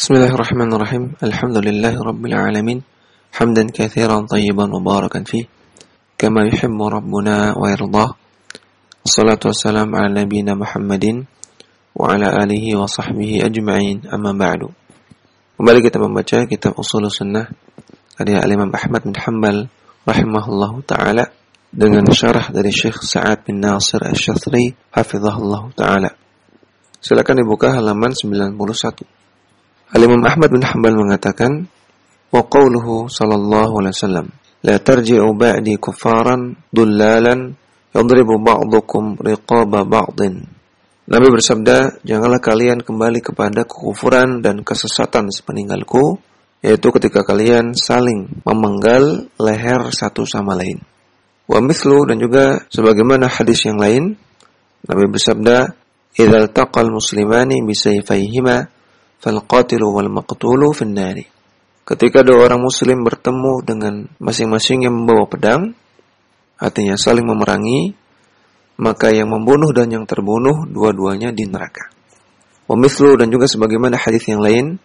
Bismillahirrahmanirrahim. Alhamdulillah Rabbil Alamin. Hamdan kathiran tayyiban mubarakan fi. Kama yuhimmu Rabbuna wa yirdah. Salatu wassalam ala nabina Muhammadin wa ala alihi wa sahbihi ajma'in amma ba'du. Kembali kita membaca kitab Usul Sunnah karya Al-Imam Ahmad bin Hanbal rahimahullahu taala dengan syarah dari Syekh Sa'ad bin Nasir Asy-Syatsri hafizahullahu taala. Silakan dibuka halaman 91. Al-Imam Ahmad bin Hanbal mengatakan wa qawluhu sallallahu alaihi wasallam la tarji'u ba'di kuffaran dullalan yadribu ba'dukum riqaba ba'din Nabi bersabda, janganlah kalian kembali kepada kekufuran dan kesesatan sepeninggalku, yaitu ketika kalian saling memenggal leher satu sama lain. Wa mithlu dan juga sebagaimana hadis yang lain, Nabi bersabda, "Idzal taqal muslimani bisayfayhima fal qatilu wal maqtulu finnari." Ketika dua orang muslim bertemu dengan masing-masing yang membawa pedang, artinya saling memerangi, maka yang membunuh dan yang terbunuh dua-duanya di neraka. Wa mithlu dan juga sebagaimana hadis yang lain,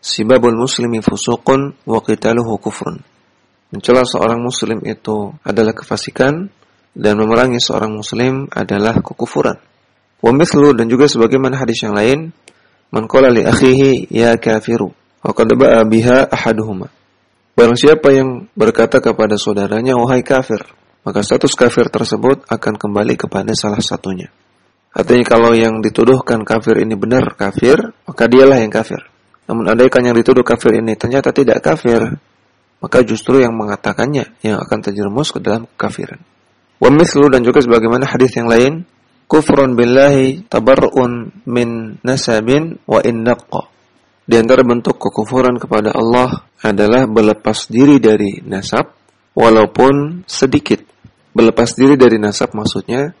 sibabul muslimi fusuqun wa qitaluhu kufrun. Mencela seorang muslim itu adalah kefasikan dan memerangi seorang muslim adalah kekufuran. Wa mithlu dan juga sebagaimana hadis yang lain, man qala li akhihi ya kafiru wa qad ba'a biha ahaduhuma. Barang siapa yang berkata kepada saudaranya wahai kafir, maka status kafir tersebut akan kembali kepada salah satunya. Artinya kalau yang dituduhkan kafir ini benar kafir, maka dialah yang kafir. Namun andaikan yang dituduh kafir ini ternyata tidak kafir, maka justru yang mengatakannya yang akan terjerumus ke dalam kekafiran. Wa mithlu dan juga sebagaimana hadis yang lain, kufrun billahi tabarrun min nasabin wa innaqqa. Di antara bentuk kekufuran kepada Allah adalah berlepas diri dari nasab walaupun sedikit. Berlepas diri dari nasab maksudnya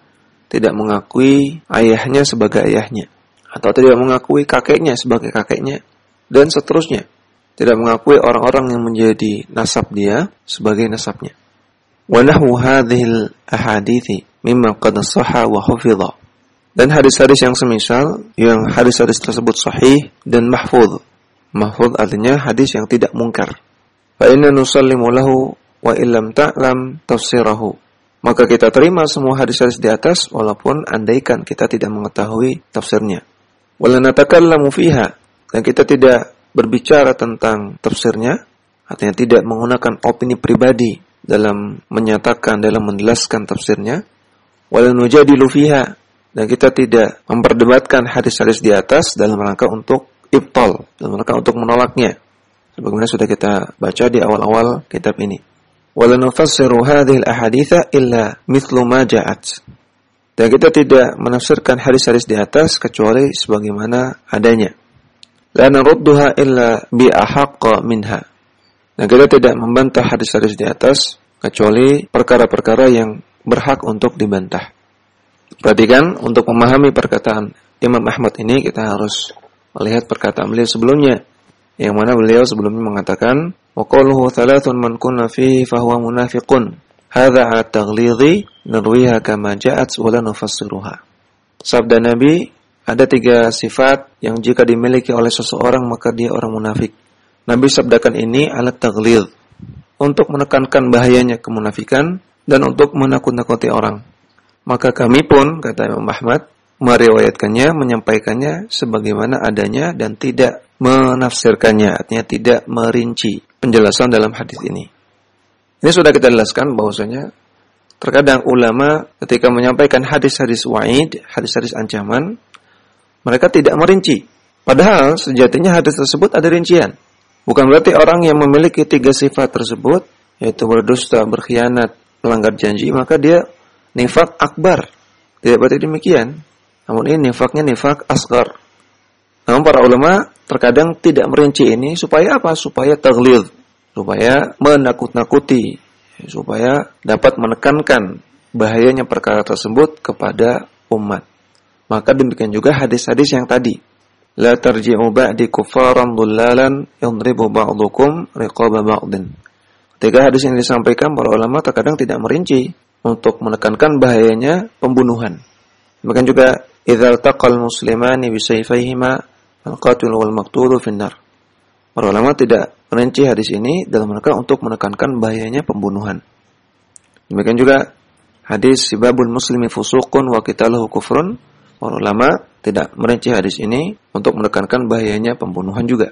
tidak mengakui ayahnya sebagai ayahnya atau tidak mengakui kakeknya sebagai kakeknya dan seterusnya. Tidak mengakui orang-orang yang menjadi nasab dia sebagai nasabnya mimma qad sahha wa hufidha dan hadis-hadis yang semisal yang hadis-hadis tersebut sahih dan mahfuz. Mahfuz artinya hadis yang tidak mungkar. Fa inna nusallimu wa illam ta'lam tafsirahu. Maka kita terima semua hadis-hadis di atas walaupun andaikan kita tidak mengetahui tafsirnya. Fiha. Dan kita tidak berbicara tentang tafsirnya, artinya tidak menggunakan opini pribadi dalam menyatakan dalam menjelaskan tafsirnya wala di fiha. Dan kita tidak memperdebatkan hadis-hadis di atas dalam rangka untuk ibtal dalam rangka untuk menolaknya. Sebagaimana sudah kita baca di awal-awal kitab ini. Walau nufassiru hadhil ahaditha illa mithlu ma ja'at. Dan kita tidak menafsirkan hadis-hadis di atas kecuali sebagaimana adanya. La narudduha illa bi ahaqqa minha. Nah, kita tidak membantah hadis-hadis di atas kecuali perkara-perkara yang berhak untuk dibantah. Perhatikan untuk memahami perkataan Imam Ahmad ini kita harus melihat perkataan beliau sebelumnya. Yang mana beliau sebelumnya mengatakan wa thalathun man kunna fihi fahuwa munafiqun. Hadza ala taghlidhi nurwiha kama ja'at wa sabda nabi ada tiga sifat yang jika dimiliki oleh seseorang maka dia orang munafik. Nabi sabdakan ini alat taglid untuk menekankan bahayanya kemunafikan dan untuk menakut-nakuti orang. Maka kami pun kata Imam Ahmad meriwayatkannya, menyampaikannya sebagaimana adanya dan tidak menafsirkannya, artinya tidak merinci penjelasan dalam hadis ini. Ini sudah kita jelaskan bahwasanya terkadang ulama ketika menyampaikan hadis-hadis wa'id, hadis-hadis ancaman, mereka tidak merinci. Padahal sejatinya hadis tersebut ada rincian. Bukan berarti orang yang memiliki tiga sifat tersebut, yaitu berdusta, berkhianat, melanggar janji, maka dia nifak akbar. Tidak berarti demikian. Namun ini nifaknya nifak asgar. Namun para ulama terkadang tidak merinci ini supaya apa? Supaya taglid, supaya menakut-nakuti, supaya dapat menekankan bahayanya perkara tersebut kepada umat. Maka demikian juga hadis-hadis yang tadi. La tarji'u ba'di kufaran dhullalan yadribu ba'dukum riqaba ba'din. Ketika hadis ini disampaikan para ulama terkadang tidak merinci untuk menekankan bahayanya pembunuhan. Demikian juga idzal taqal muslimani bisayfayhima al-qatil wal maqtulu finnar. Para ulama tidak merinci hadis ini dalam rangka untuk menekankan bahayanya pembunuhan. Demikian juga hadis sibabul muslimi fusuqun wa qitaluhu kufrun. Para ulama tidak merinci hadis ini untuk menekankan bahayanya pembunuhan juga.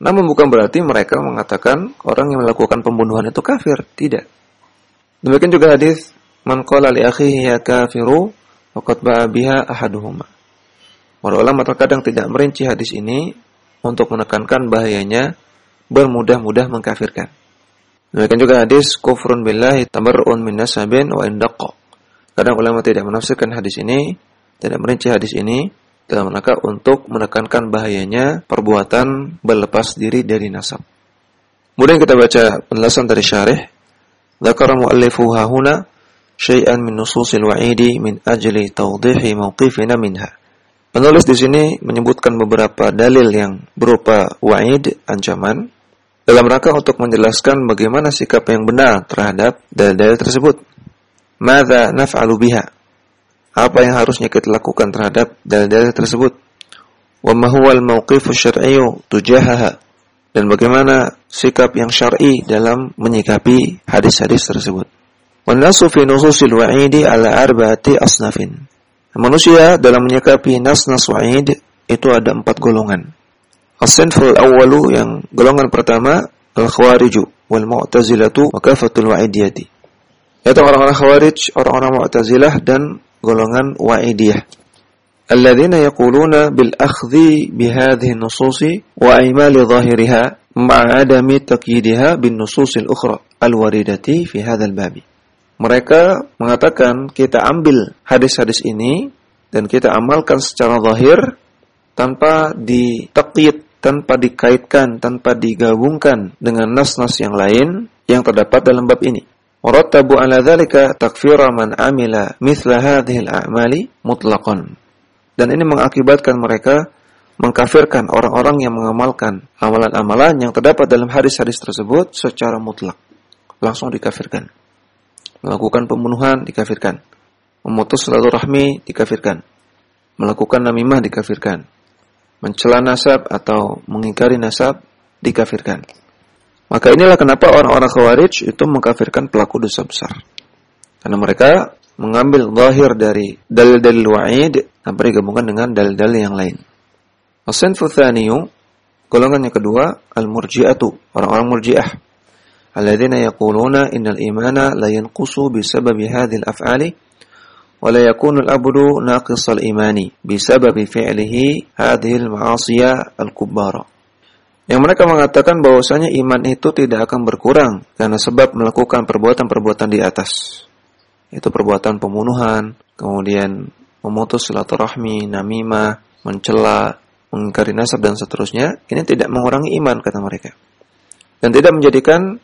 Namun bukan berarti mereka mengatakan orang yang melakukan pembunuhan itu kafir, tidak. Demikian juga hadis man qala li akhihi ya kafiru faqad ba'a biha ahaduhuma. Para ulama terkadang tidak merinci hadis ini untuk menekankan bahayanya bermudah-mudah mengkafirkan. Demikian juga hadis kufrun billahi tabarru'un min nasabin wa indaqqa. Kadang ulama tidak menafsirkan hadis ini, tidak merinci hadis ini dalam rangka untuk menekankan bahayanya perbuatan berlepas diri dari nasab. Kemudian kita baca penjelasan dari syarih. Dzakara muallifu hahuna syai'an min nususil wa'idi min ajli tawdihi mawqifina minha. Penulis di sini menyebutkan beberapa dalil yang berupa wa'id, ancaman, dalam rangka untuk menjelaskan bagaimana sikap yang benar terhadap dalil-dalil tersebut. Mada naf'alu biha? Apa yang harusnya kita lakukan terhadap dalil-dalil tersebut? Wa ma huwa al-mawqifu syar'iyyu? Dan bagaimana sikap yang syar'i dalam menyikapi hadis-hadis tersebut? Wa nasu fi nususil wa'idi ala arba'ati asnafin. Manusia dalam menyikapi nas-nas wa'id itu ada empat golongan. As-sinful awwalu yang golongan pertama al-khawariju wal mu'tazilatu wa kafatul wa'idiyati. Yaitu orang-orang khawarij, orang-orang mu'tazilah dan golongan wa'idiyah. Alladzina yaquluna bil akhdhi bihadhihi nususi wa aimali zahiriha ma'a adami taqyidiha bin nususil ukhra al-waridati fi hadzal babi. Mereka mengatakan kita ambil hadis-hadis ini dan kita amalkan secara zahir tanpa ditakyid tanpa dikaitkan, tanpa digabungkan dengan nas-nas yang lain yang terdapat dalam bab ini. Warattabu ala dzalika takfira man amila mithla hadhihi al-a'mali mutlaqan. Dan ini mengakibatkan mereka mengkafirkan orang-orang yang mengamalkan amalan-amalan yang terdapat dalam hadis-hadis tersebut secara mutlak. Langsung dikafirkan. Melakukan pembunuhan dikafirkan. Memutus silaturahmi dikafirkan. Melakukan namimah dikafirkan mencela nasab atau mengingkari nasab dikafirkan. Maka inilah kenapa orang-orang khawarij itu mengkafirkan pelaku dosa besar. Karena mereka mengambil zahir dari dalil-dalil wa'id sampai digabungkan dengan dalil-dalil yang lain. Asinfu thaniyu, golongan yang kedua al-murji'atu, orang-orang murji'ah. Alladzina yaquluna innal imana la yanqusu bisababi hadhil al-af'ali wa la yakunu al-abdu naqis imani bisababi fi'lihi hadhil al-ma'asiya al-kubbara yang mereka mengatakan bahwasanya iman itu tidak akan berkurang karena sebab melakukan perbuatan-perbuatan di atas. Itu perbuatan pembunuhan, kemudian memutus silaturahmi, namimah, mencela, mengingkari nasab dan seterusnya. Ini tidak mengurangi iman kata mereka. Dan tidak menjadikan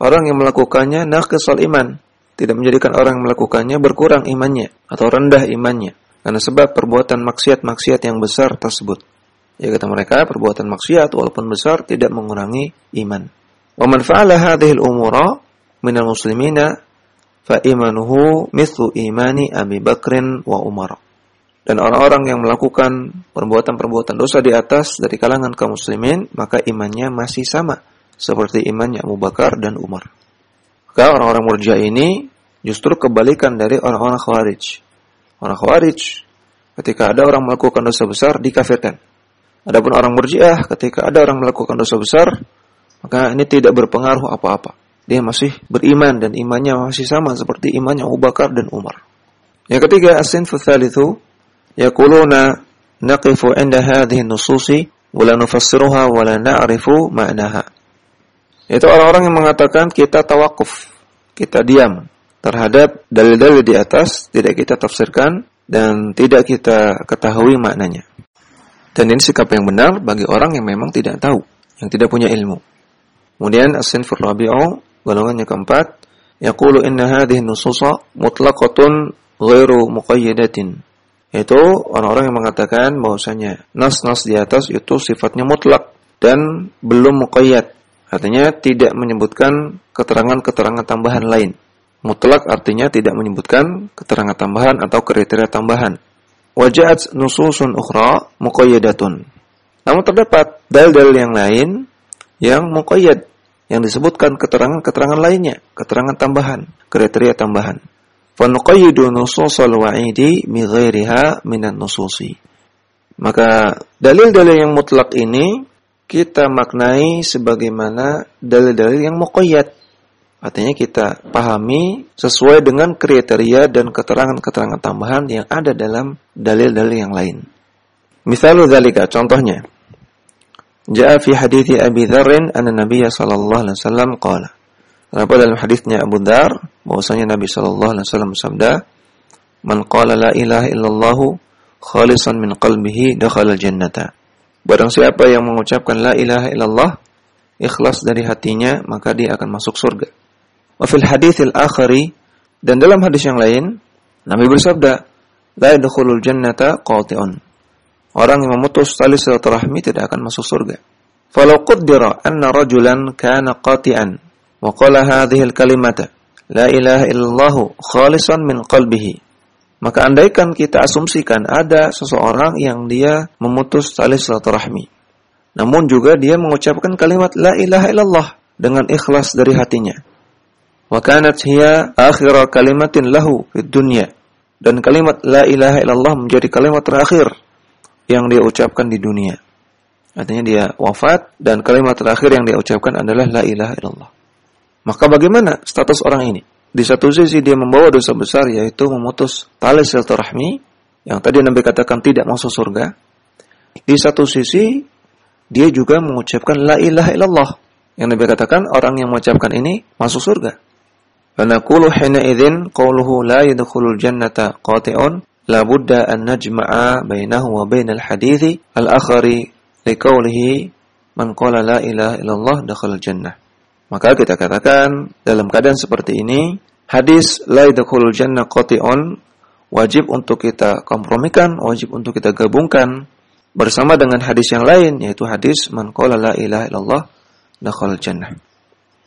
orang yang melakukannya naqisal iman, tidak menjadikan orang yang melakukannya berkurang imannya atau rendah imannya karena sebab perbuatan maksiat-maksiat yang besar tersebut. Ya kata mereka, perbuatan maksiat walaupun besar tidak mengurangi iman. Wa man fa'ala hadhihi al-umura minal muslimina fa imanuhu mithlu imani Abi Bakrin wa Umar. Dan orang-orang yang melakukan perbuatan-perbuatan dosa di atas dari kalangan kaum muslimin, maka imannya masih sama seperti imannya Abu Bakar dan Umar. Maka orang-orang murjiah ini justru kebalikan dari orang-orang khawarij. Orang khawarij ketika ada orang melakukan dosa besar dikafirkan. Adapun orang murjiah ketika ada orang melakukan dosa besar maka ini tidak berpengaruh apa-apa. Dia masih beriman dan imannya masih sama seperti imannya Abu Bakar dan Umar. Yang ketiga, as-sinfu tsalitsu yaquluna naqifu 'inda hadhihi nususi wa la nufassiruha wa la na'rifu ma'naha. Itu orang-orang yang mengatakan kita tawakuf, kita diam terhadap dalil-dalil di atas, tidak kita tafsirkan dan tidak kita ketahui maknanya. Dan ini sikap yang benar bagi orang yang memang tidak tahu, yang tidak punya ilmu. Kemudian as-sinfur rabi'u, golongan yang keempat, yaqulu inna hadhihi nususa mutlaqatun ghairu muqayyadatin. Itu orang-orang yang mengatakan bahwasanya nas-nas di atas itu sifatnya mutlak dan belum muqayyad Artinya tidak menyebutkan keterangan-keterangan tambahan lain. Mutlak artinya tidak menyebutkan keterangan tambahan atau kriteria tambahan. Wajahat nususun ukhra muqayyadatun. Namun terdapat dalil-dalil yang lain yang muqayyad yang disebutkan keterangan-keterangan lainnya, keterangan tambahan, kriteria tambahan. Fanuqayyidu nususal wa'idi mi ghairiha minan nususi. Maka dalil-dalil yang mutlak ini kita maknai sebagaimana dalil-dalil yang muqayyad. Artinya kita pahami sesuai dengan kriteria dan keterangan-keterangan tambahan yang ada dalam dalil-dalil yang lain. Misalnya dalika, contohnya. Ja'a fi hadithi Abi Dharrin anna Nabiya sallallahu alaihi wasallam qala. Kenapa dalam hadisnya Abu Dhar bahwasanya Nabi sallallahu alaihi wasallam bersabda, "Man qala la ilaha illallah khalisan min qalbihi dakhala jannata." Barang siapa yang mengucapkan la ilaha illallah ikhlas dari hatinya, maka dia akan masuk surga. Wa fil haditsil akhari dan dalam hadis yang lain Nabi bersabda, "La yadkhulul jannata qati'un." Orang yang memutus tali silaturahmi tidak akan masuk surga. Falau qaddara anna rajulan kana qati'an wa qala hadhihi al-kalimata la ilaha illallah khalisan min qalbihi. Maka andaikan kita asumsikan ada seseorang yang dia memutus tali silaturahmi. Namun juga dia mengucapkan kalimat la ilaha illallah dengan ikhlas dari hatinya. Wa kanat hiya akhir kalimatin lahu fid dunya. Dan kalimat la ilaha illallah menjadi kalimat terakhir yang dia ucapkan di dunia. Artinya dia wafat dan kalimat terakhir yang dia ucapkan adalah la ilaha illallah. Maka bagaimana status orang ini? Di satu sisi dia membawa dosa besar yaitu memutus tali silaturahmi yang tadi Nabi katakan tidak masuk surga. Di satu sisi dia juga mengucapkan la ilaha illallah yang Nabi katakan orang yang mengucapkan ini masuk surga. Fanaqulu hina idzin qawluhu la yadkhulul jannata qati'un la budda an najma'a bainahu wa bainal hadithi al-akhari liqaulihi man qala la ilaha illallah. Maka kita katakan dalam keadaan seperti ini hadis la yadkhulul jannah qati'un wajib untuk kita kompromikan, wajib untuk kita gabungkan bersama dengan hadis yang lain yaitu hadis man qala la ilaha illallah dakhala jannah.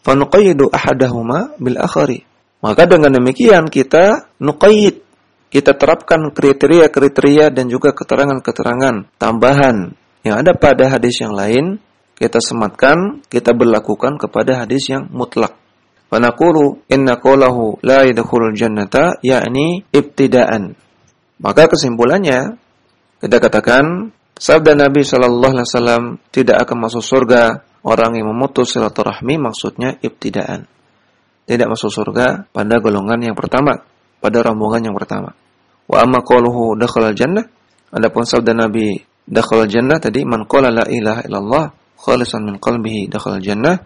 Fa nuqayyidu ahadahuma bil akhari. Maka dengan demikian kita nuqayyid kita terapkan kriteria-kriteria dan juga keterangan-keterangan tambahan yang ada pada hadis yang lain, kita sematkan, kita berlakukan kepada hadis yang mutlak. Fanaqulu inna qawlahu la yadkhulul jannata yakni ibtidaan. Maka kesimpulannya kita katakan sabda Nabi sallallahu alaihi wasallam tidak akan masuk surga orang yang memutus silaturahmi maksudnya ibtidaan. Tidak masuk surga pada golongan yang pertama pada rombongan yang pertama. Wa amma qauluhu dakhala jannah adapun sabda Nabi dakhala jannah tadi man qala la ilaha illallah khalisan min qalbihi dakhala jannah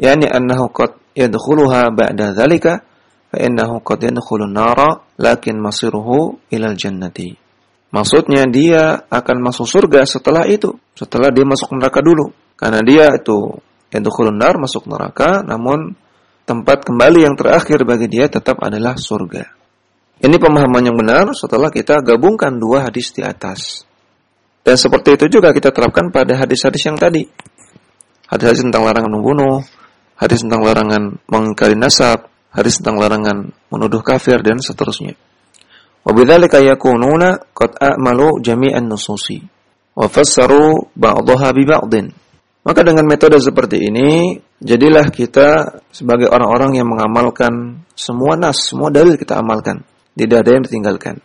yani annahu qad yadkhuluha ba'da dzalika fa innahu qad yadkhulun nara lakin masiruhu ilal jannati. Maksudnya dia akan masuk surga setelah itu, setelah dia masuk neraka dulu. Karena dia itu yadkhulun nar masuk neraka namun tempat kembali yang terakhir bagi dia tetap adalah surga. Ini pemahaman yang benar setelah kita gabungkan dua hadis di atas. Dan seperti itu juga kita terapkan pada hadis-hadis yang tadi. Hadis-hadis tentang larangan membunuh, hadis tentang larangan mengingkari nasab, hadis tentang larangan menuduh kafir dan seterusnya. Wabidzalika yakununa qad a'malu jami'an nususi wa ba'daha. Maka dengan metode seperti ini, jadilah kita sebagai orang-orang yang mengamalkan semua nas, semua dalil kita amalkan. Tidak ada yang ditinggalkan.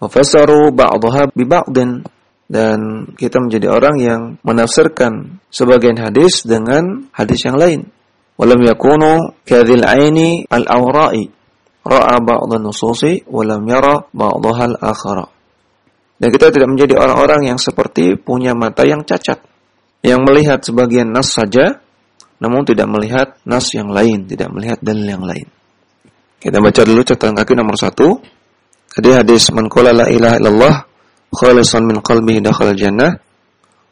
Wafasaru ba'daha bi ba'din dan kita menjadi orang yang menafsirkan sebagian hadis dengan hadis yang lain. Walam yakunu kadhil aini al-awra'i ra'a ba'd nususi walam yara ba'daha al-akhara. Dan kita tidak menjadi orang-orang yang seperti punya mata yang cacat yang melihat sebagian nas saja namun tidak melihat nas yang lain, tidak melihat dalil yang lain. Kita baca dulu catatan kaki nomor satu. Jadi hadis man qala la ilaha illallah khalisan min qalbi dakhala jannah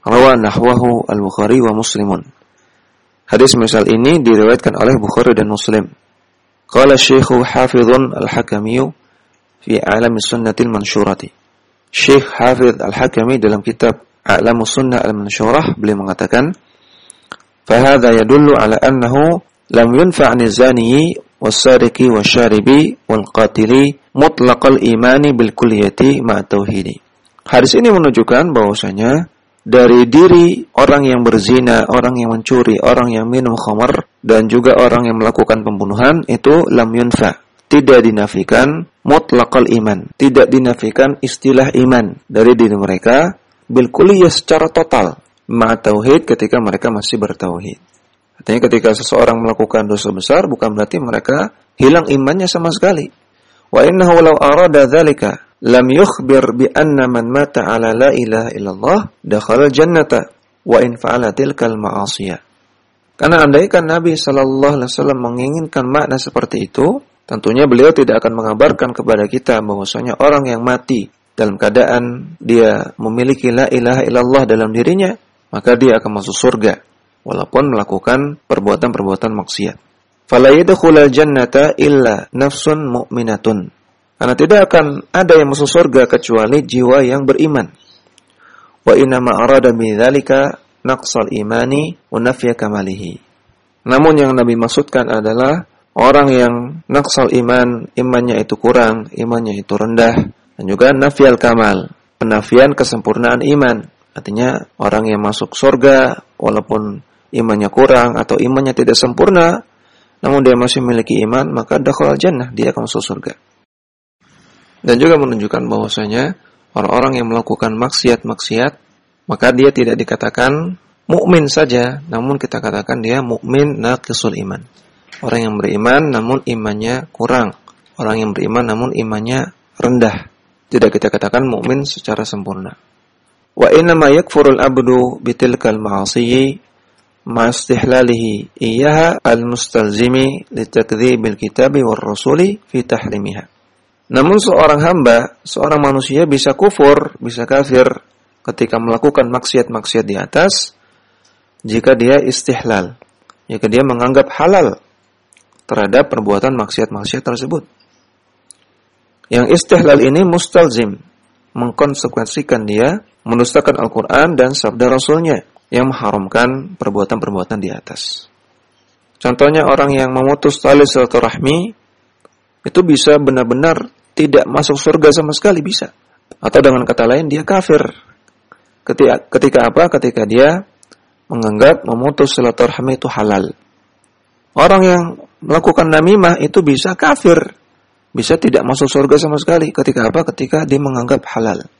rawa nahwahu al-Bukhari wa Muslimun. Hadis misal ini diriwayatkan oleh Bukhari dan Muslim. Qala Syekh Hafizun Al-Hakami fi Alam Sunnatil Mansyurati. Syekh Hafiz Al-Hakami dalam kitab A'lamu Sunnah Al-Mansyurah beliau mengatakan yadullu ala annahu lam yunfa'ni zani was-sariqi wasyaribi wal qatili mutlaqal imani bil kulliyati ma tauhidi. Hadis ini menunjukkan bahwasanya dari diri orang yang berzina, orang yang mencuri, orang yang minum khamar dan juga orang yang melakukan pembunuhan itu lam yunfa. Tidak dinafikan mutlaqal iman, tidak dinafikan istilah iman dari diri mereka bil kulliyah secara total ma tauhid ketika mereka masih bertauhid. Artinya ketika seseorang melakukan dosa besar bukan berarti mereka hilang imannya sama sekali. Wa innahu law arada dzalika lam yukhbir bi anna man mata ala la ilaha illallah dakhala jannata wa in fa'ala tilkal ma'asiyah. Karena andaikan Nabi Shallallahu Alaihi Wasallam menginginkan makna seperti itu, tentunya beliau tidak akan mengabarkan kepada kita bahwasanya orang yang mati dalam keadaan dia memiliki la ilaha illallah dalam dirinya, maka dia akan masuk surga walaupun melakukan perbuatan-perbuatan maksiat. Fala yadkhulul jannata illa nafsun mu'minatun. Karena tidak akan ada yang masuk surga kecuali jiwa yang beriman. Wa inna ma arada bidzalika naqsal imani wa kamalihi. Namun yang Nabi maksudkan adalah orang yang naqsal iman, imannya itu kurang, imannya itu rendah, dan juga nafyal kamal, penafian kesempurnaan iman. Artinya orang yang masuk surga walaupun imannya kurang atau imannya tidak sempurna, namun dia masih memiliki iman, maka dakhal jannah, dia akan masuk surga. Dan juga menunjukkan bahwasanya orang-orang yang melakukan maksiat-maksiat, maka dia tidak dikatakan mukmin saja, namun kita katakan dia mukmin naqisul iman. Orang yang beriman namun imannya kurang. Orang yang beriman namun imannya rendah. Tidak kita katakan mukmin secara sempurna. Wa inna ma yakfurul abdu bitilkal ma'asiyyi ma istihlalihi iyyaha al-mustalzimi litakdzibil kitabi war rasuli fi tahrimiha. Namun seorang hamba, seorang manusia bisa kufur, bisa kafir ketika melakukan maksiat-maksiat di atas jika dia istihlal, jika dia menganggap halal terhadap perbuatan maksiat-maksiat tersebut. Yang istihlal ini mustalzim, mengkonsekuensikan dia mendustakan Al-Quran dan sabda Rasulnya yang mengharamkan perbuatan-perbuatan di atas. Contohnya orang yang memutus tali silaturahmi itu bisa benar-benar tidak masuk surga sama sekali bisa. Atau dengan kata lain dia kafir. Ketika, ketika apa? Ketika dia menganggap memutus silaturahmi itu halal. Orang yang melakukan namimah itu bisa kafir. Bisa tidak masuk surga sama sekali. Ketika apa? Ketika dia menganggap halal.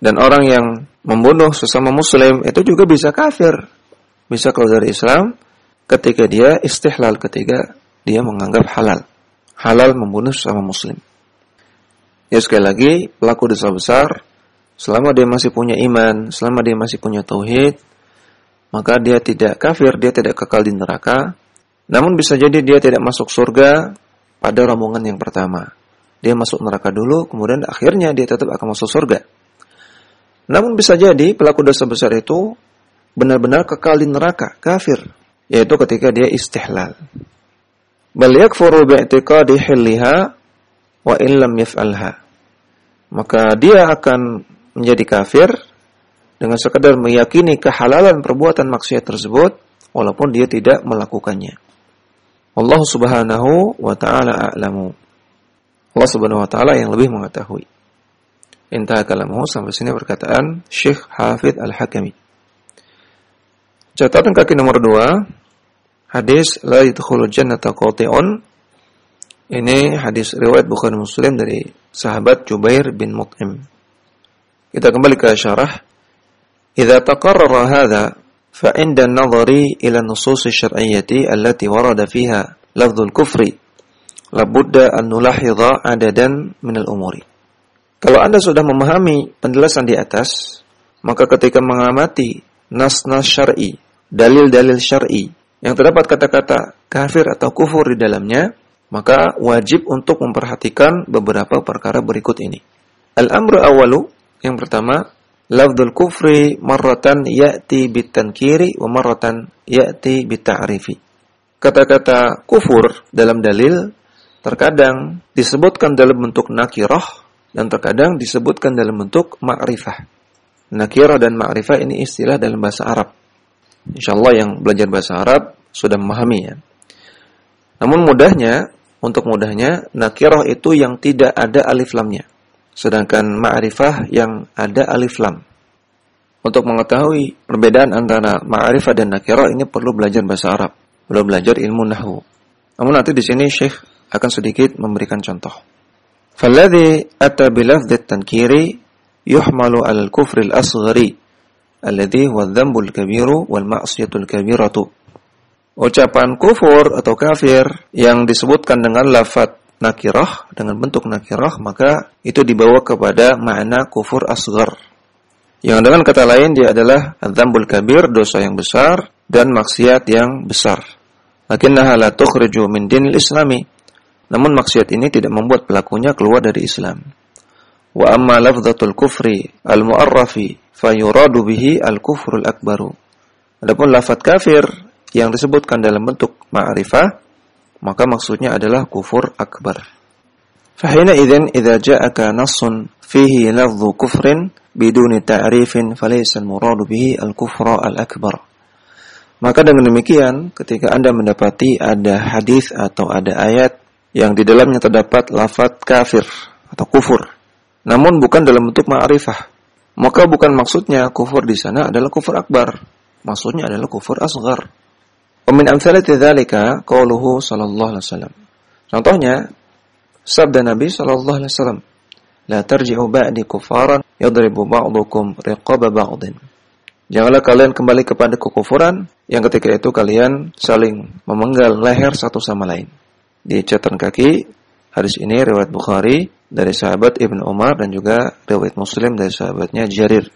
Dan orang yang membunuh sesama muslim itu juga bisa kafir. Bisa keluar dari Islam ketika dia istihlal, ketika dia menganggap halal. Halal membunuh sesama muslim. Ya sekali lagi, pelaku dosa besar, selama dia masih punya iman, selama dia masih punya tauhid, maka dia tidak kafir, dia tidak kekal di neraka. Namun bisa jadi dia tidak masuk surga pada rombongan yang pertama. Dia masuk neraka dulu, kemudian akhirnya dia tetap akan masuk surga. Namun bisa jadi pelaku dosa besar itu benar-benar kekal di neraka, kafir, yaitu ketika dia istihlal. Bal yakfuru bi'tiqadi hilliha wa in lam yaf'alha. Maka dia akan menjadi kafir dengan sekadar meyakini kehalalan perbuatan maksiat tersebut walaupun dia tidak melakukannya. Allah Subhanahu wa taala a'lamu. Allah Subhanahu wa taala yang lebih mengetahui. Intah kalamu sampai sini perkataan Syekh Hafid Al-Hakami. Catatan kaki nomor dua, hadis la yadkhulul jannata qati'un. Ini hadis riwayat Bukhari Muslim dari sahabat Jubair bin Mut'im. Kita kembali ke syarah. Idza taqarrara hadha inda an-nadhari ila an-nusus asy-syar'iyyati allati warada fiha lafdhul kufri labudda an nulahidha adadan min al-umuri. Kalau Anda sudah memahami penjelasan di atas, maka ketika mengamati nas-nas syar'i, dalil-dalil syar'i yang terdapat kata-kata kafir atau kufur di dalamnya, maka wajib untuk memperhatikan beberapa perkara berikut ini. Al-amru awalu, yang pertama, lafdul kufri marratan ya'ti bitankiri wa marratan ya'ti bita'rifi. Kata-kata kufur dalam dalil terkadang disebutkan dalam bentuk nakirah dan terkadang disebutkan dalam bentuk ma'rifah. Nakirah dan ma'rifah ini istilah dalam bahasa Arab. Insyaallah yang belajar bahasa Arab sudah memahami ya. Namun mudahnya, untuk mudahnya, nakirah itu yang tidak ada alif lamnya. Sedangkan ma'rifah yang ada alif lam. untuk mengetahui perbedaan antara ma'rifah dan nakirah ini perlu belajar bahasa Arab, perlu belajar ilmu nahwu. Namun nanti di sini Syekh akan sedikit memberikan contoh. Falladhi ata bilafdhi tankiri yuhmalu al kufril asghari alladhi huwa dzambul kabiru wal ma'siyatul kabiratu. Ucapan kufur atau kafir yang disebutkan dengan lafaz nakirah dengan bentuk nakirah maka itu dibawa kepada makna kufur asghar yang dengan kata lain dia adalah dzambul kabir, dosa yang besar dan maksiat yang besar. Lakinnaha la tukhriju min dinil islami. Namun maksiat ini tidak membuat pelakunya keluar dari Islam. Wa amma lafdhatul kufri al-mu'arrafi fayuradu bihi al-kufrul akbaru. Adapun lafaz kafir yang disebutkan dalam bentuk ma'rifah maka maksudnya adalah kufur akbar. Fahina idzin idza ja'aka nassun fihi lafdhu kufrin biduni ta'rifin falaysa al-muradu bihi al-kufra al-akbar. Maka dengan demikian, ketika Anda mendapati ada hadis atau ada ayat yang di dalamnya terdapat lafaz kafir atau kufur, namun bukan dalam bentuk ma'rifah, maka bukan maksudnya kufur di sana adalah kufur akbar. Maksudnya adalah kufur asghar. Wa amsalati dzalika qauluhu sallallahu alaihi wasallam. Contohnya sabda Nabi sallallahu alaihi wasallam, "La tarji'u ba'di kufaran yadribu ba'dukum riqaba ba'din. Janganlah kalian kembali kepada kekufuran yang ketika itu kalian saling memenggal leher satu sama lain. Di catatan kaki hadis ini riwayat Bukhari dari sahabat Ibn Umar dan juga riwayat Muslim dari sahabatnya Jarir.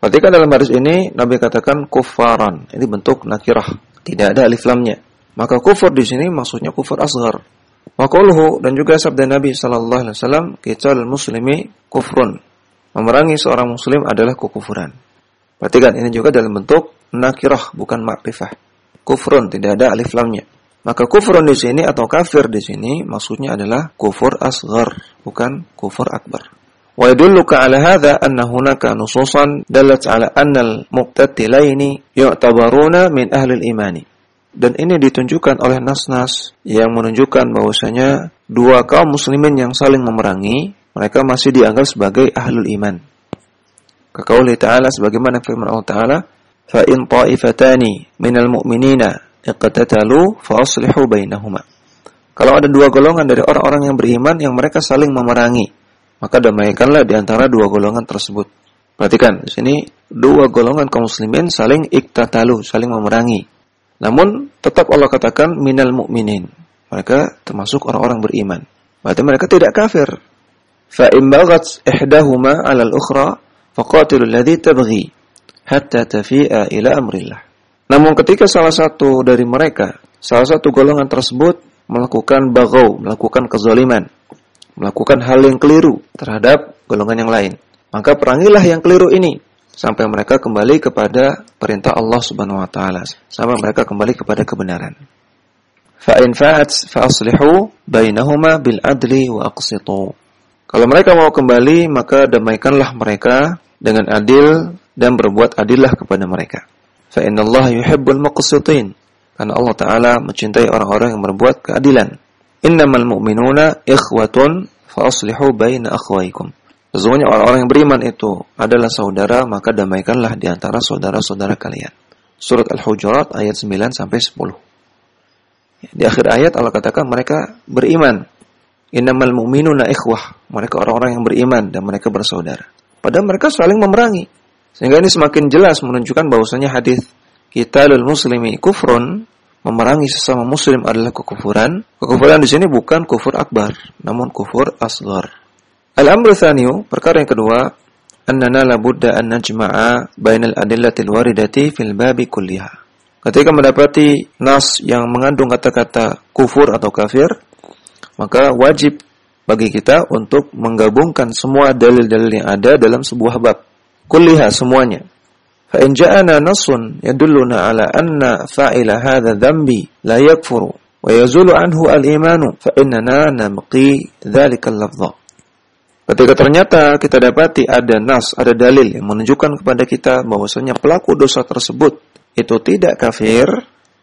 Ketika dalam hadis ini Nabi katakan kufaran, ini bentuk nakirah, tidak ada alif lamnya. Maka kufur di sini maksudnya kufur asgar. Waquluhu dan juga sabda Nabi sallallahu alaihi wasallam, "Qital muslimi kufrun." memerangi seorang muslim adalah kekufuran. Perhatikan ini juga dalam bentuk nakirah bukan makrifah. Kufrun tidak ada alif lamnya. Maka kufrun di sini atau kafir di sini maksudnya adalah kufur asghar bukan kufur akbar. Yadulluka ala hadha anna hunaka nususan dalat ala anna al-muqtatilaini yu'tabaruna min ahli al-imani. Dan ini ditunjukkan oleh nas-nas yang menunjukkan bahwasanya dua kaum muslimin yang saling memerangi mereka masih dianggap sebagai ahlul iman. Kekauli ta'ala sebagaimana firman Allah ta'ala, ta'ifatani minal mu'minina iqtatalu fa aslihu bainahuma. Kalau ada dua golongan dari orang-orang yang beriman yang mereka saling memerangi, maka damaikanlah di antara dua golongan tersebut. Perhatikan, di sini dua golongan kaum muslimin saling iktatalu, saling memerangi. Namun tetap Allah katakan minal mukminin. Mereka termasuk orang-orang beriman. Berarti mereka tidak kafir. Fa in baghat ihdahuma 'alal ukhra faqatilul ladzi tabghi hatta tafi'a ila amrillah. Namun ketika salah satu dari mereka, salah satu golongan tersebut melakukan bagau, melakukan kezaliman, melakukan hal yang keliru terhadap golongan yang lain, maka perangilah yang keliru ini sampai mereka kembali kepada perintah Allah Subhanahu wa taala, sampai mereka kembali kepada kebenaran. Fa in fa'at fa aslihu bainahuma bil adli wa aqsitu. Kalau mereka mau kembali, maka damaikanlah mereka dengan adil dan berbuat adillah kepada mereka. Fa Allah yuhibbul muqsitin. Karena Allah Ta'ala mencintai orang-orang yang berbuat keadilan. Innamal mu'minuna ikhwatun fa aslihu baina akhwaikum. Sesungguhnya orang-orang yang beriman itu adalah saudara, maka damaikanlah di antara saudara-saudara kalian. Surat Al-Hujurat ayat 9 sampai 10. Di akhir ayat Allah katakan mereka beriman Innamal mu'minuna ikhwah. Mereka orang-orang yang beriman dan mereka bersaudara. Padahal mereka saling memerangi. Sehingga ini semakin jelas menunjukkan bahwasanya hadis kita lul muslimi kufrun memerangi sesama muslim adalah kekufuran. Kekufuran di sini bukan kufur akbar, namun kufur asghar. Al-amru perkara yang kedua, annana la budda an najma'a bainal adillatil waridati fil babi kulliha. Ketika mendapati nas yang mengandung kata-kata kufur atau kafir, maka wajib bagi kita untuk menggabungkan semua dalil-dalil yang ada dalam sebuah bab. Kulliha semuanya. Nassun yadulluna ala anna fa'ila hadha dhanbi la yakfuru wa yazulu anhu al-imanu fa innana namqi dzalika al-lafdha. Ketika ternyata kita dapati ada nas, ada dalil yang menunjukkan kepada kita bahwasanya pelaku dosa tersebut itu tidak kafir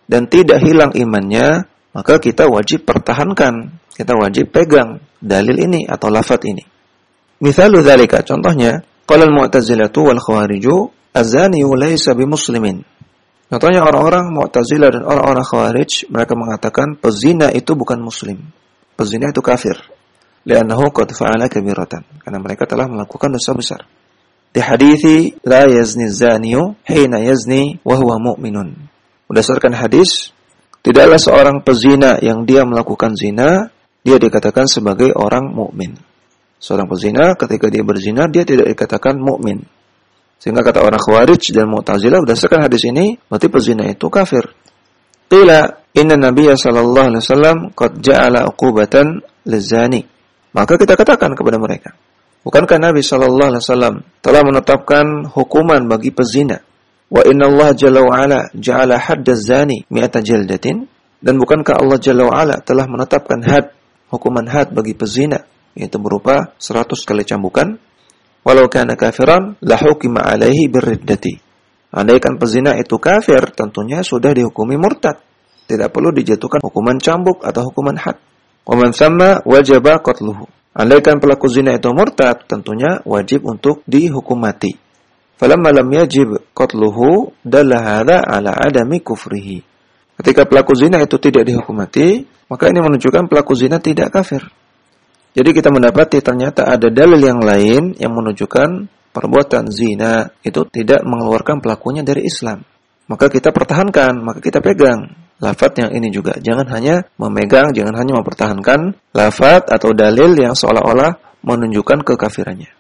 dan tidak hilang imannya, maka kita wajib pertahankan kita wajib pegang dalil ini atau lafaz ini. Misalu dzalika contohnya qala al-mu'tazilatu wal khawariju azani laysa bimuslimin. Contohnya orang-orang Mu'tazilah dan orang-orang Khawarij, mereka mengatakan pezina itu bukan muslim. Pezina itu kafir. Li'annahu qad fa'ala kabiratan. Karena mereka telah melakukan dosa besar. Di hadithi la yazni zaniyu hina yazni wa huwa mu'minun. Berdasarkan hadis, tidaklah seorang pezina yang dia melakukan zina, dia dikatakan sebagai orang mukmin. Seorang pezina ketika dia berzina dia tidak dikatakan mukmin. Sehingga kata orang Khawarij dan Mu'tazilah berdasarkan hadis ini, berarti pezina itu kafir. Qila inna Nabi sallallahu alaihi wasallam qad ja'ala uqubatan lizani. Maka kita katakan kepada mereka, bukankah Nabi sallallahu alaihi wasallam telah menetapkan hukuman bagi pezina? Wa inna Allah jalla wa ala ja'ala zani mi'ata jaldatin? Dan bukankah Allah jalla wa ala telah menetapkan had hukuman had bagi pezina yaitu berupa 100 kali cambukan walau kana kafiran la hukima alaihi birriddati. Andaikan pezina itu kafir, tentunya sudah dihukumi murtad. Tidak perlu dijatuhkan hukuman cambuk atau hukuman had. Wa man thamma wajaba qatluhu. Andaikan pelaku zina itu murtad, tentunya wajib untuk dihukum mati. Falamma lam yajib qatluhu dalla hadha ala adami kufrihi. Ketika pelaku zina itu tidak dihukum mati, maka ini menunjukkan pelaku zina tidak kafir. Jadi kita mendapati ternyata ada dalil yang lain yang menunjukkan perbuatan zina itu tidak mengeluarkan pelakunya dari Islam. Maka kita pertahankan, maka kita pegang lafat yang ini juga. Jangan hanya memegang, jangan hanya mempertahankan lafat atau dalil yang seolah-olah menunjukkan kekafirannya.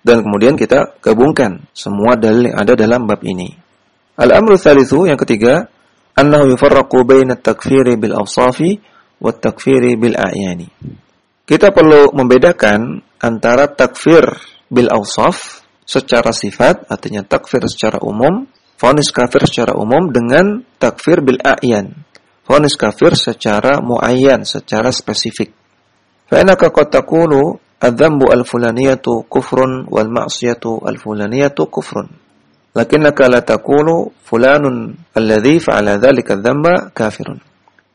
Dan kemudian kita gabungkan semua dalil yang ada dalam bab ini. Al-amru thalithu yang ketiga, annahu yufarraqu baina at-takfiri bil awsafi wa takfiri bil a'yani. Kita perlu membedakan antara takfir bil awsaf secara sifat, artinya takfir secara umum, fonis kafir secara umum dengan takfir bil a'yan. Fonis kafir secara muayyan, secara spesifik. Fa'inaka qad taqulu adzambu al-fulaniyatu kufrun wal ma'siyatu al-fulaniyatu kufrun. Lakinnaka la taqulu fulanun alladhi fa'ala dzalika dzamba kafirun.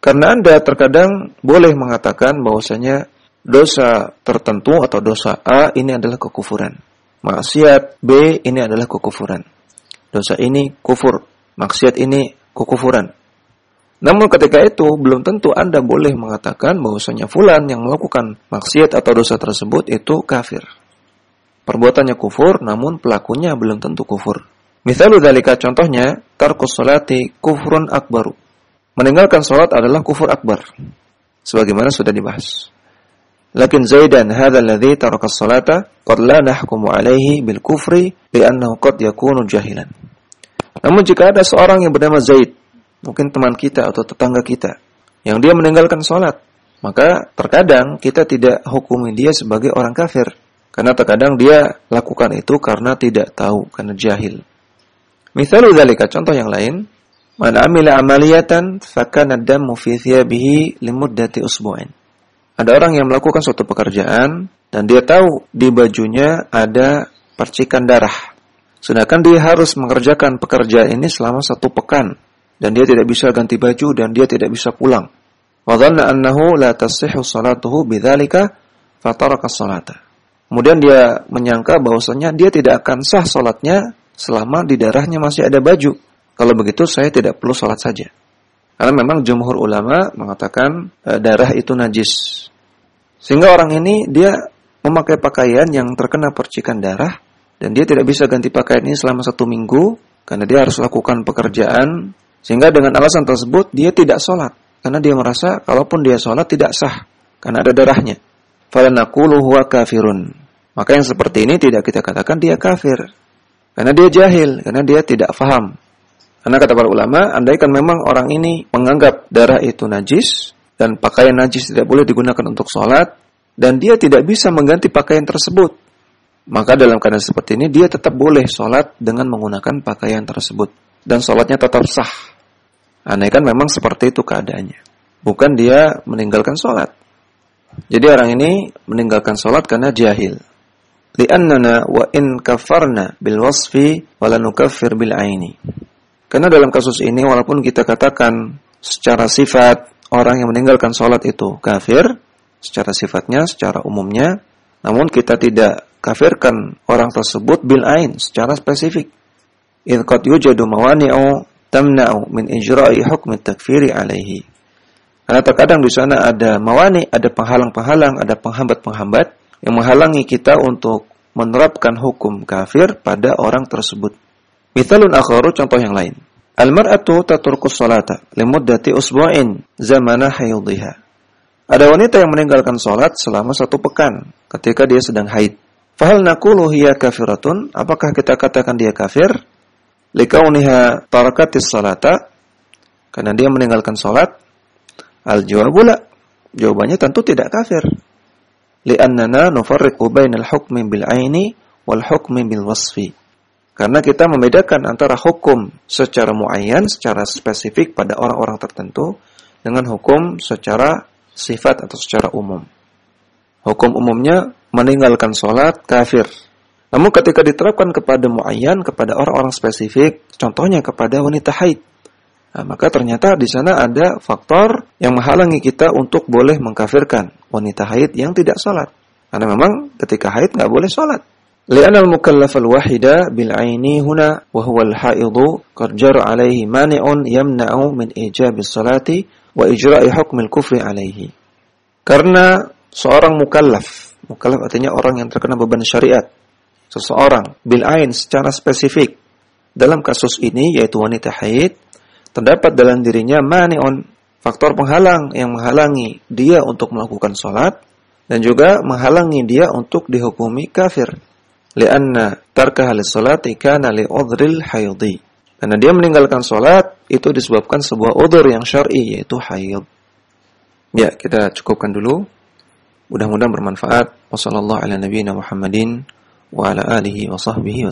Karena Anda terkadang boleh mengatakan bahwasanya dosa tertentu atau dosa A ini adalah kekufuran. Maksiat B ini adalah kekufuran. Dosa ini kufur, maksiat ini kekufuran. Namun ketika itu belum tentu Anda boleh mengatakan bahwasanya fulan yang melakukan maksiat atau dosa tersebut itu kafir. Perbuatannya kufur namun pelakunya belum tentu kufur. Misalnya dalika contohnya tarkus salati kufrun akbaru. Meninggalkan salat adalah kufur akbar. Sebagaimana sudah dibahas. Lakin Zaidan hadha alladhi taraka as-salata qad la nahkumu alaihi bil kufri li'annahu qad yakunu jahilan. Namun jika ada seorang yang bernama Zaid, mungkin teman kita atau tetangga kita, yang dia meninggalkan salat, maka terkadang kita tidak hukumi dia sebagai orang kafir. Karena terkadang dia lakukan itu karena tidak tahu, karena jahil. Misalnya dzalika contoh yang lain, man amila amaliyatan fakana damu fi thiyabihi limuddati usbu'in. Ada orang yang melakukan suatu pekerjaan dan dia tahu di bajunya ada percikan darah. Sedangkan dia harus mengerjakan pekerjaan ini selama satu pekan dan dia tidak bisa ganti baju dan dia tidak bisa pulang. Wa annahu la tasihhu salatuhu bidzalika fataraka salata. Kemudian dia menyangka bahwasanya dia tidak akan sah salatnya selama di darahnya masih ada baju. Kalau begitu saya tidak perlu salat saja. Karena memang jumhur ulama mengatakan e, darah itu najis. Sehingga orang ini dia memakai pakaian yang terkena percikan darah dan dia tidak bisa ganti pakaian ini selama satu minggu karena dia harus lakukan pekerjaan sehingga dengan alasan tersebut dia tidak sholat karena dia merasa kalaupun dia sholat tidak sah karena ada darahnya. Falanakulu huwa kafirun. Maka yang seperti ini tidak kita katakan dia kafir karena dia jahil karena dia tidak faham karena kata para ulama, andaikan memang orang ini menganggap darah itu najis dan pakaian najis tidak boleh digunakan untuk sholat dan dia tidak bisa mengganti pakaian tersebut, maka dalam keadaan seperti ini dia tetap boleh sholat dengan menggunakan pakaian tersebut dan sholatnya tetap sah. Andaikan memang seperti itu keadaannya, bukan dia meninggalkan sholat. Jadi orang ini meninggalkan sholat karena jahil. Li'annana wa in kafarna bil wasfi wala. Karena dalam kasus ini walaupun kita katakan secara sifat orang yang meninggalkan sholat itu kafir, secara sifatnya, secara umumnya, namun kita tidak kafirkan orang tersebut bil ain secara spesifik. idh qad yujadu mawani'u tamna'u min ijra'i hukm takfiri alaihi. Karena terkadang di sana ada mawani, ada penghalang-penghalang, ada penghambat-penghambat yang menghalangi kita untuk menerapkan hukum kafir pada orang tersebut. Mithalun akharu contoh yang lain. Al-mar'atu taturku salata limuddati usbu'in zamana haydhiha. Ada wanita yang meninggalkan salat selama satu pekan ketika dia sedang haid. Fahal naqulu hiya kafiratun? Apakah kita katakan dia kafir? Likauniha tarakatis salata karena dia meninggalkan salat Al-jawabu la. Jawabannya tentu tidak kafir. Li'annana nufarriqu bainal hukmi bil aini wal hukmi bil wasfi. Karena kita membedakan antara hukum secara muayyan, secara spesifik pada orang-orang tertentu dengan hukum secara sifat atau secara umum. Hukum umumnya meninggalkan sholat kafir. Namun ketika diterapkan kepada muayyan, kepada orang-orang spesifik, contohnya kepada wanita haid, Nah, maka ternyata di sana ada faktor yang menghalangi kita untuk boleh mengkafirkan wanita haid yang tidak sholat. Karena memang ketika haid nggak boleh sholat. Bil aini huna wa huwa al-haidu qad jar alaihi mani'un yamna'u min ijab salati wa ijra'i hukm al-kufri alaihi. Karena seorang mukallaf, mukallaf artinya orang yang terkena beban syariat. Seseorang bil ain secara spesifik dalam kasus ini yaitu wanita haid terdapat dalam dirinya mani'un, faktor penghalang yang menghalangi dia untuk melakukan sholat dan juga menghalangi dia untuk dihukumi kafir. Lianna tarkah lis-salati kana li'udhril haidhi. Karena dia meninggalkan sholat itu disebabkan sebuah udhur yang syar'i yaitu haid. Ya, kita cukupkan dulu. Mudah-mudahan bermanfaat. Wassalamualaikum warahmatullahi wabarakatuh. wa ala alihi wa sahbihi.